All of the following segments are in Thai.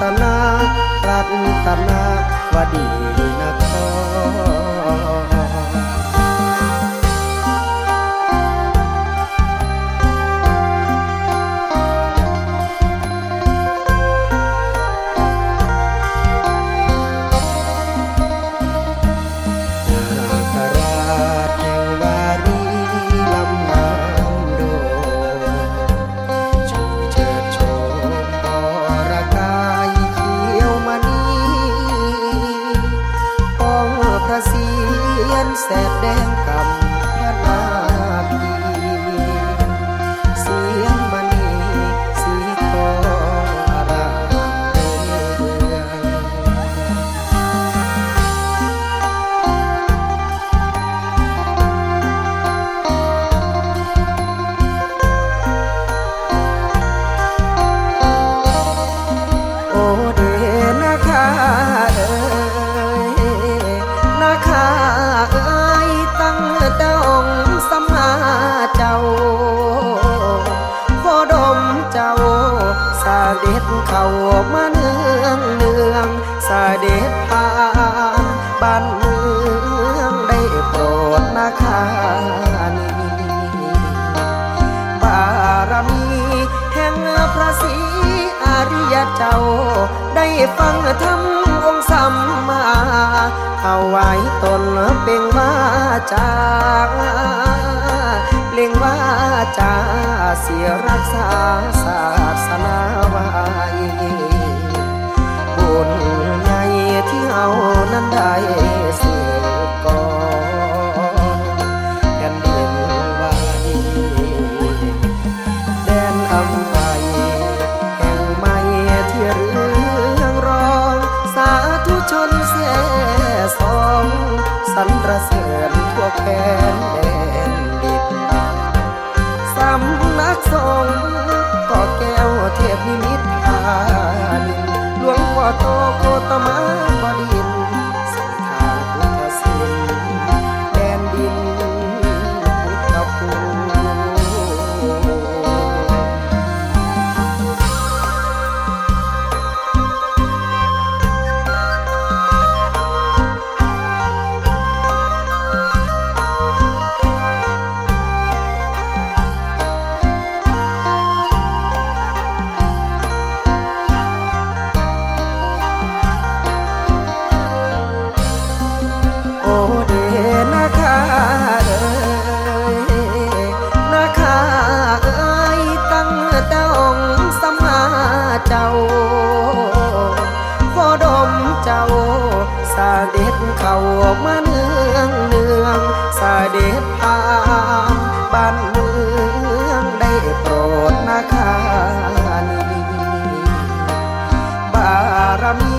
ตนารัตนาวดีนคร แสบแดงกำแค่หน้า เด็จเข้ามาเนืองเนืองสาเด็จพาบ้านเมืองได้โปรดนาคานีบารมีแห่งพระศรีอริยเจ้า ได้ฟังธรรมองค์สัมมา เอาไว้ตนเป็นว่าจาเล่งว่าจาเสียรักษาศาสนาไว้บุญในที่เอานั้นได้ แทน มาเนืองเนืองสาเด็จพาบ้านเมืองได้โปรดนาคานีบารมี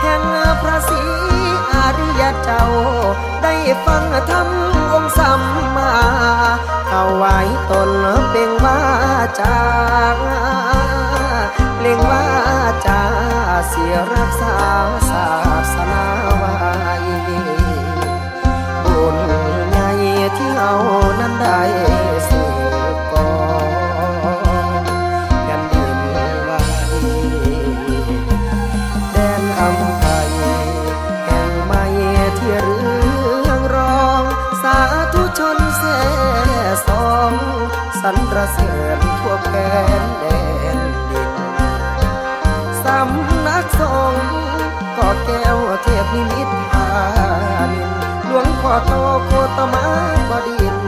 แห่งพระศรีอริยเจ้า ได้ฟังธรรมองค์สัมมาเอาไว้ตนเป่งวาจาเปล่งวาจาเสียรักษาสา สรงก็แก้วเทพนิมิตพานินหลวงพ่อโตโคตมาบดี